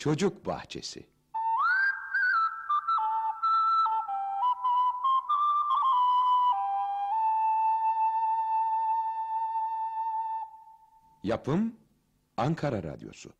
Çocuk Bahçesi. Yapım Ankara Radyosu.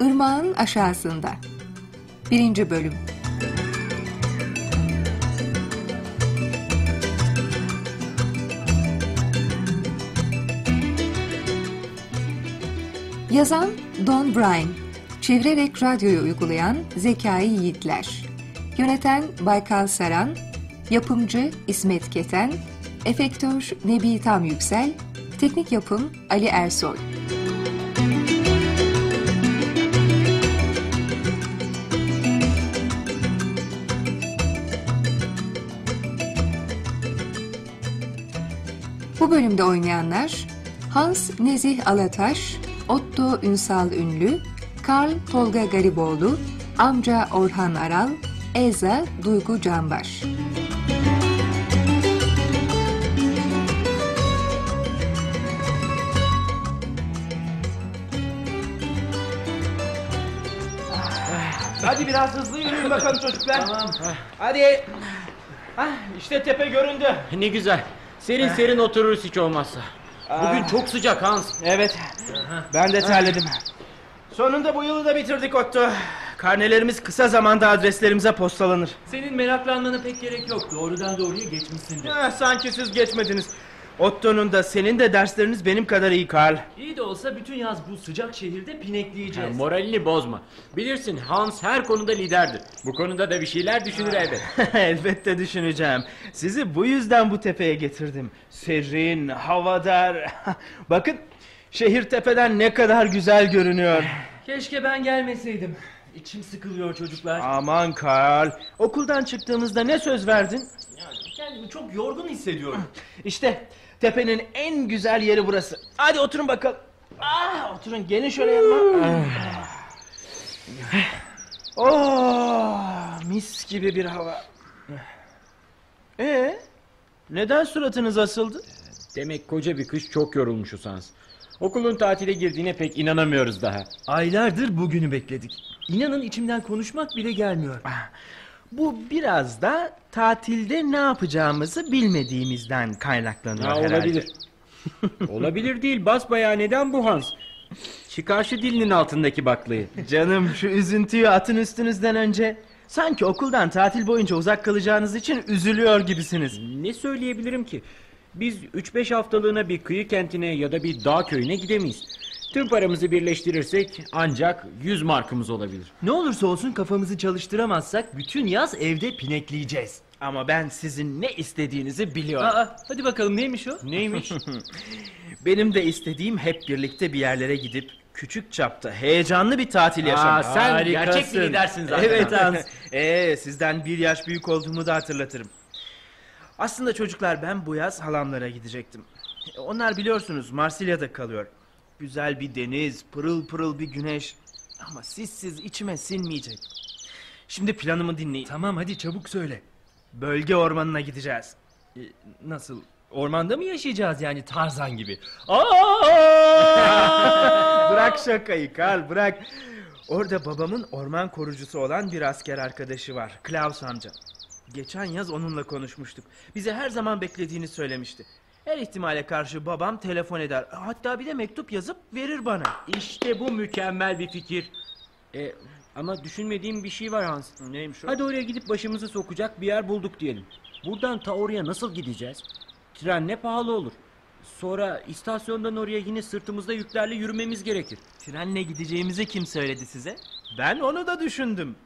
Irmağın Aşağısında. Birinci Bölüm Yazan Don Bryan. Çevirerek radyoyu uygulayan Zekai Yiğitler. Yöneten Baykal Saran. Yapımcı İsmet Keten. Efektör Nebi Tam Yüksel. Teknik Yapım Ali Ersoy. Bu bölümde oynayanlar Hans Nezih Alataş, Otto Ünsal Ünlü, Karl Tolga Gariboğlu, Amca Orhan Aral, Elza Duygu Canbaş. Hadi biraz hızlı yürüyün bakalım çocuklar. Tamam. Hadi. Ah, işte tepe göründü. Ne güzel. Serin serin otururuz hiç olmazsa. Bugün Ah. çok sıcak Hans. Evet. Ben de terledim. Sonunda bu yılı da bitirdik Otto. Karnelerimiz kısa zamanda adreslerimize postalanır. Senin meraklanmana pek gerek yok. Doğrudan doğruya geçmişsindir. Ah, sanki siz geçmediniz. Otto'nun da senin de dersleriniz benim kadar iyi Karl. İyi de olsa bütün yaz bu sıcak şehirde Ya, pinekleyeceğiz. moralini bozma. Bilirsin Hans her konuda liderdir. Bu konuda da bir şeyler düşünür elbet. Elbette düşüneceğim. Sizi bu yüzden bu tepeye getirdim. Serin, havadar. Bakın şehir tepeden ne kadar güzel görünüyor. Keşke ben gelmeseydim. İçim sıkılıyor çocuklar. Aman Karl. Okuldan çıktığımızda ne söz verdin? Kendimi çok yorgun hissediyorum. İşte tepenin en güzel yeri burası. Hadi oturun bakalım. Ah, oturun gelin şöyle yanıma. oh, mis gibi bir hava. Ee, neden suratınız asıldı? Demek koca bir kış çok yorulmuşuz Hans. Okulun tatile girdiğine pek inanamıyoruz daha. Aylardır bugünü bekledik. İnanın içimden konuşmak bile gelmiyor. Bu biraz da tatilde ne yapacağımızı bilmediğimizden kaynaklanıyor Ha, herhalde. olabilir. olabilir değil basbayağı neden bu Hans? Çıkar şu dilinin altındaki baklayı. Canım şu üzüntüyü atın üstünüzden önce. Sanki okuldan tatil boyunca uzak kalacağınız için üzülüyor gibisiniz. Ne söyleyebilirim ki? Biz 3-5 haftalığına bir kıyı kentine ya da bir dağ köyüne gidemeyiz. Tüm paramızı birleştirirsek ancak 100 markımız olabilir. Ne olursa olsun kafamızı çalıştıramazsak bütün yaz evde pinekleyeceğiz. Ama ben sizin ne istediğinizi biliyorum. Aa, hadi bakalım neymiş o? Neymiş? Benim de istediğim hep birlikte bir yerlere gidip küçük çapta heyecanlı bir tatil yaşamak. Aa, sen Harikasın. gerçek bir lidersin zaten. Evet Hans. Ee, sizden bir yaş büyük olduğumu da hatırlatırım. Aslında çocuklar ben bu yaz halamlara gidecektim. Onlar biliyorsunuz Marsilya'da kalıyor. Güzel bir deniz, pırıl pırıl bir güneş. Ama sizsiz içime sinmeyecek. Şimdi planımı dinleyin. Tamam hadi çabuk söyle. Bölge ormanına gideceğiz. Ee, nasıl? Ormanda mı yaşayacağız yani Tarzan gibi? bırak şakayı Karl bırak. Orada babamın orman korucusu olan bir asker arkadaşı var. Klaus amca. Geçen yaz onunla konuşmuştuk. Bize her zaman beklediğini söylemişti. Her ihtimale karşı babam telefon eder. Hatta bir de mektup yazıp verir bana. İşte bu mükemmel bir fikir. E, ama düşünmediğim bir şey var Hans. Neymiş o? Hadi oraya gidip başımızı sokacak bir yer bulduk diyelim. Buradan ta oraya nasıl gideceğiz? Tren ne pahalı olur. Sonra istasyondan oraya yine sırtımızda yüklerle yürümemiz gerekir. Trenle gideceğimizi kim söyledi size? Ben onu da düşündüm.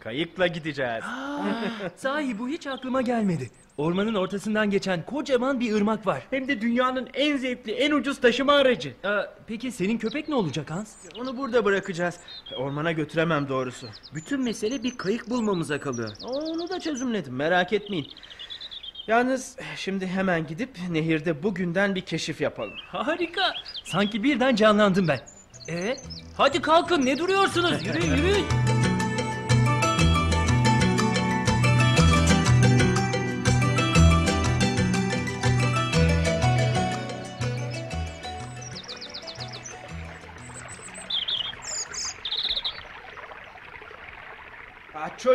Kayıkla gideceğiz. Sahi bu hiç aklıma gelmedi. Ormanın ortasından geçen kocaman bir ırmak var. Hem de dünyanın en zevkli, en ucuz taşıma aracı. Aa, peki senin köpek ne olacak Hans? Onu burada bırakacağız. Ormana götüremem doğrusu. Bütün mesele bir kayık bulmamıza kalıyor. Onu da çözümledim merak etmeyin. Yalnız şimdi hemen gidip nehirde bugünden bir keşif yapalım. Harika. Sanki birden canlandım ben. E, hadi kalkın ne duruyorsunuz? Yürüyün yürüyün.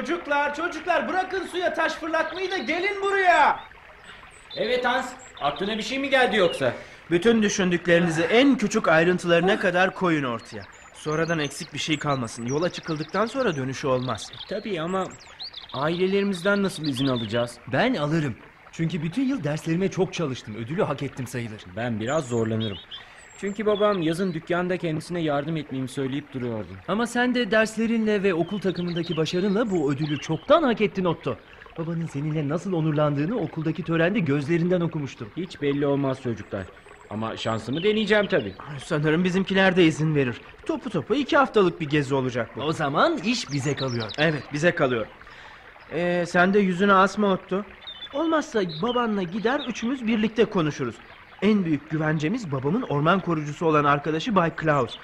Çocuklar çocuklar bırakın suya taş fırlatmayı da gelin buraya. Evet Hans. Aklına bir şey mi geldi yoksa? Bütün düşündüklerinizi en küçük ayrıntılarına kadar koyun ortaya. Sonradan eksik bir şey kalmasın. Yola çıkıldıktan sonra dönüşü olmaz. Tabii ama ailelerimizden nasıl izin alacağız? Ben alırım. Çünkü bütün yıl derslerime çok çalıştım. Ödülü hak ettim sayılır. Ben biraz zorlanırım. Çünkü babam yazın dükkanda kendisine yardım etmemi söyleyip duruyordu. Ama sen de derslerinle ve okul takımındaki başarınla bu ödülü çoktan hak ettin Otto. Babanın seninle nasıl onurlandığını okuldaki törende gözlerinden okumuştum. Hiç belli olmaz çocuklar. Ama şansımı deneyeceğim tabii. Sanırım bizimkiler de izin verir. Topu topu iki haftalık bir gezi olacak bu. O zaman iş bize kalıyor. Evet bize kalıyor. Ee, sen de yüzüne asma Otto. Olmazsa babanla gider üçümüz birlikte konuşuruz. En büyük güvencemiz babamın orman korucusu olan arkadaşı Bay Klaus.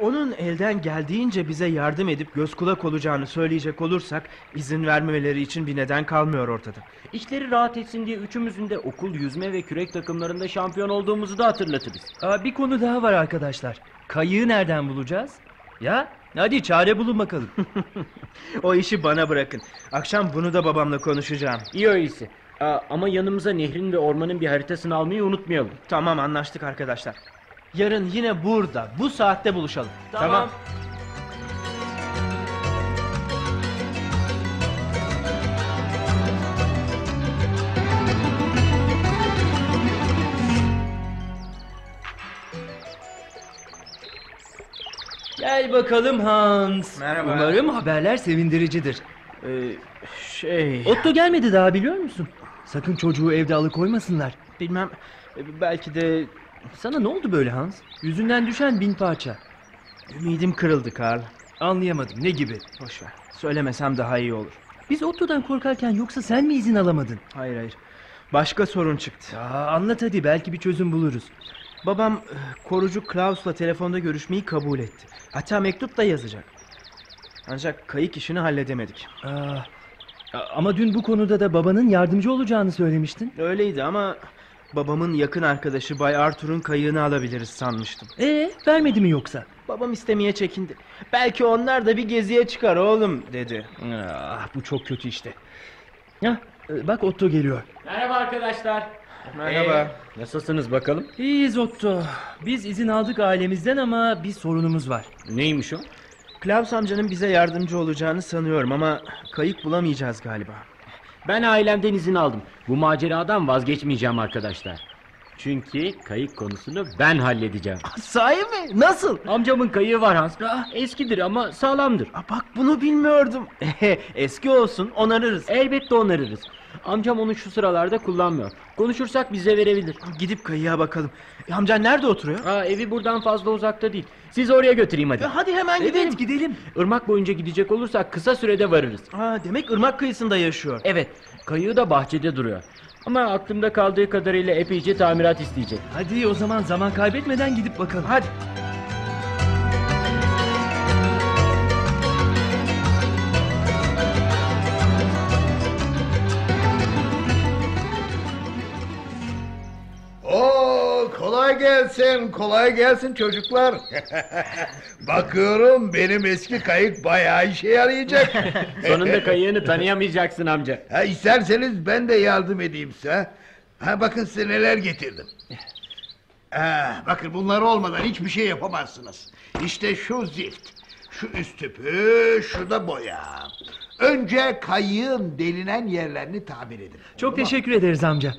Onun elden geldiğince bize yardım edip göz kulak olacağını söyleyecek olursak izin vermemeleri için bir neden kalmıyor ortada. İşleri rahat etsin diye üçümüzün de okul yüzme ve kürek takımlarında şampiyon olduğumuzu da hatırlatırız. Aa, bir konu daha var arkadaşlar. Kayığı nereden bulacağız? Ya hadi çare bulun bakalım. O işi bana bırakın. Akşam bunu da babamla konuşacağım. İyi öyleyse. Aa, ama yanımıza nehrin ve ormanın bir haritasını almayı unutmayalım. Tamam anlaştık arkadaşlar. Yarın yine burada bu saatte buluşalım. Tamam. Gel bakalım Hans. Merhaba. Umarım haberler sevindiricidir. Ee, şey Otto gelmedi daha biliyor musun? Sakın çocuğu evde alıkoymasınlar. bilmem e, belki de Sana ne oldu böyle Hans? Yüzünden düşen bin parça. ümidim kırıldı Karl. Anlayamadım ne gibi? Boş ver. Söylemesem daha iyi olur. Biz Otto'dan korkarken yoksa sen mi izin alamadın? Hayır hayır. Başka sorun çıktı. Ya anlat hadi belki bir çözüm buluruz. Babam e, korucu Klaus'la telefonda görüşmeyi kabul etti. Hatta mektup da yazacak. Ancak kayık işini halledemedik. Aa, a- ama dün bu konuda da babanın yardımcı olacağını söylemiştin. Öyleydi ama babamın yakın arkadaşı Bay Arthur'un kayığını alabiliriz sanmıştım. Ee, vermedi mi yoksa? Babam istemeye çekindi. Belki onlar da bir geziye çıkar oğlum dedi. Ah, bu çok kötü işte. Ya, bak Otto geliyor. Merhaba arkadaşlar. Merhaba. Ee, nasılsınız bakalım? İyiyiz Otto. Biz izin aldık ailemizden ama bir sorunumuz var. Neymiş o? Klaus amcanın bize yardımcı olacağını sanıyorum ama kayık bulamayacağız galiba. Ben ailemden izin aldım. Bu maceradan vazgeçmeyeceğim arkadaşlar. Çünkü kayık konusunu ben halledeceğim. Sahi mi? Nasıl? Amcamın kayığı var Hans. Eskidir ama sağlamdır. Aa, bak bunu bilmiyordum. Eski olsun onarırız. Elbette onarırız. Amcam onu şu sıralarda kullanmıyor. Konuşursak bize verebilir. Gidip kayığa bakalım. E, amcan nerede oturuyor? Aa, evi buradan fazla uzakta değil. Sizi oraya götüreyim hadi. E, hadi hemen gidelim. Evet gidelim. Irmak boyunca gidecek olursak kısa sürede varırız. Aa, demek ırmak kıyısında yaşıyor. Evet, kayığı da bahçede duruyor. Ama aklımda kaldığı kadarıyla epeyce tamirat isteyecek. Hadi o zaman zaman kaybetmeden gidip bakalım. Hadi. Gelsin, kolay gelsin çocuklar. Bakıyorum benim eski kayık bayağı işe yarayacak. Sonunda kayığını tanıyamayacaksın amca. ha, isterseniz ben de yardım edeyim size. Ha, bakın size neler getirdim. Ha, bakın bunlar olmadan hiçbir şey yapamazsınız. İşte şu zift, şu üst tüpü, şu da boya. Önce kayığın delinen yerlerini tamir edin. Çok teşekkür ederiz amca.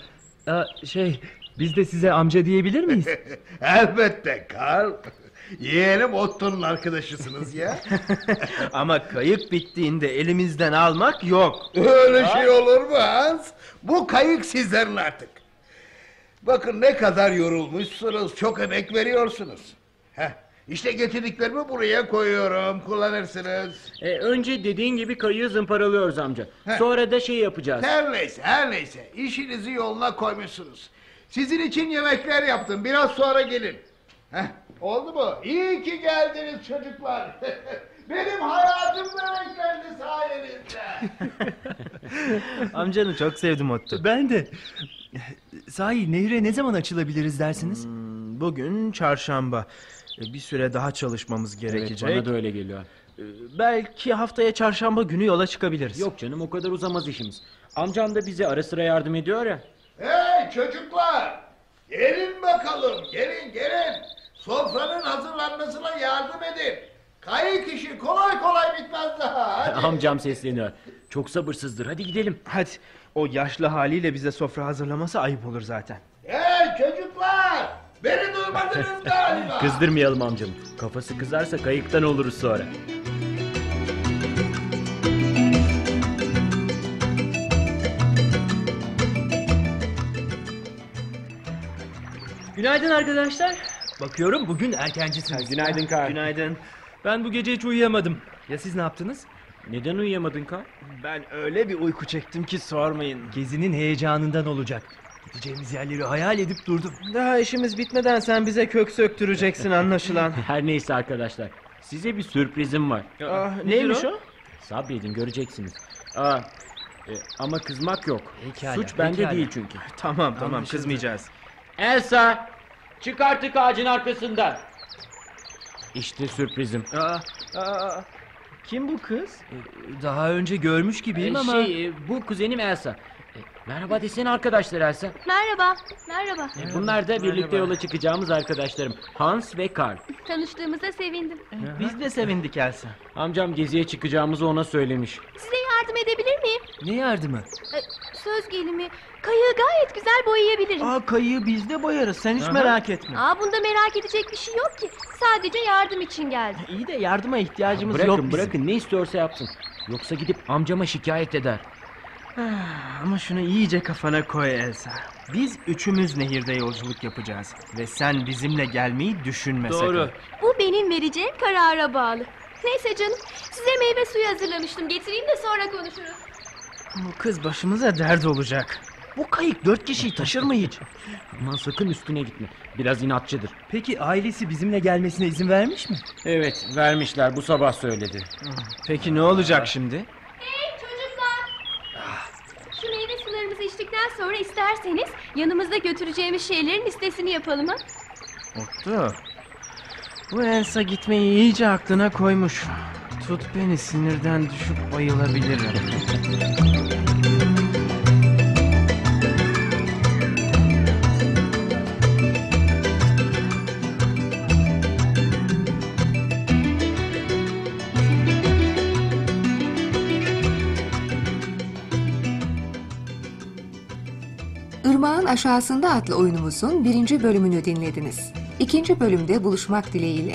Aa, şey, biz de size amca diyebilir miyiz? Elbette Karl. Yeğenim Otto'nun arkadaşısınız ya. Ama kayık bittiğinde elimizden almak yok. Öyle şey olur mu Hans? Bu kayık sizlerin artık. Bakın ne kadar yorulmuşsunuz, çok emek veriyorsunuz. Heh, işte getirdiklerimi buraya koyuyorum, kullanırsınız. E, önce dediğin gibi kayığı zımparalıyoruz amca. Heh. Sonra da şey yapacağız. Her neyse, her neyse. İşinizi yoluna koymuşsunuz. Sizin için yemekler yaptım, biraz sonra gelin. Heh, oldu mu? İyi ki geldiniz çocuklar. Benim hayatım renklendi sayenizde. Amcanı çok sevdim Otto. ben de. Sahi nehre ne zaman açılabiliriz dersiniz? Bugün çarşamba. E, Bir süre daha çalışmamız Evet, gerekecek. bana da öyle geliyor. Ee, Belki haftaya çarşamba günü yola çıkabiliriz. Yok canım o kadar uzamaz işimiz. Amcam da bize ara sıra yardım ediyor ya. Çocuklar! Gelin bakalım, gelin gelin. Sofranın hazırlanmasına yardım edin. Kayık işi kolay kolay bitmez daha. Hadi. Amcam sesleniyor. Çok sabırsızdır. Hadi gidelim. Hadi o yaşlı haliyle bize sofra hazırlaması ayıp olur zaten. Hey çocuklar! Beni duymadınız galiba. Kızdırmayalım amcamı. Kafası kızarsa kayıktan oluruz sonra. Günaydın arkadaşlar. Bakıyorum bugün erkencisiniz. Günaydın Kar. Günaydın. Ben bu gece hiç uyuyamadım. Ya siz ne yaptınız? Neden uyuyamadın Kar? Ben öyle bir uyku çektim ki sormayın. Gezinin heyecanından olacak. Gideceğimiz yerleri hayal edip durdum. Daha işimiz bitmeden sen bize kök söktüreceksin anlaşılan. Her neyse arkadaşlar. Size bir sürprizim var. ah, neymiş o? Sabredin göreceksiniz. Aa, e, ama kızmak yok. Pekala, Suç bende pekala. değil çünkü. Tamam tamam Anlaşıldı. kızmayacağız. Elsa! Çık artık ağacın arkasından. İşte sürprizim. Aa, aa, kim bu kız? Daha önce görmüş gibiyim Ee, ama... Şey, e, bu kuzenim Elsa. E, merhaba desene arkadaşlar Elsa. Merhaba, merhaba. E, bunlar da birlikte yola çıkacağımız arkadaşlarım. Hans ve Karl. Tanıştığımıza sevindim. Biz de sevindik Elsa. Amcam geziye çıkacağımızı ona söylemiş. Size yardım edebilir miyim? Ne yardımı? Ee, söz gelimi, kayığı gayet güzel boyayabilirim. Aa kayığı biz de boyarız sen hiç merak etme. Aa, bunda merak edecek bir şey yok ki. Sadece yardım için geldim. İyi de yardıma ihtiyacımız Bırakın yok bizim. bırakın ne istiyorsa yapsın. Yoksa gidip amcama şikayet eder. Ah, Ama şunu iyice kafana koy Elsa. Biz üçümüz nehirde yolculuk yapacağız. Ve sen bizimle gelmeyi düşünme Doğru. sakın. Bu benim vereceğim karara bağlı. Neyse canım, size meyve suyu hazırlamıştım. Getireyim de sonra konuşuruz. Bu kız başımıza dert olacak. Bu kayık dört kişiyi taşır mı hiç? Aman sakın üstüne gitme. Biraz inatçıdır. Peki ailesi bizimle gelmesine izin vermiş mi? Evet vermişler bu sabah söyledi. Peki ne olacak şimdi? Hey çocuklar! Şu meyve sularımızı içtikten sonra isterseniz yanımızda götüreceğimiz şeylerin listesini yapalım ha? Otto. Bu Elsa gitmeyi iyice aklına koymuş. Tut beni sinirden düşüp bayılabilirim. Aşağısında adlı oyunumuzun birinci bölümünü dinlediniz. İkinci bölümde buluşmak dileğiyle.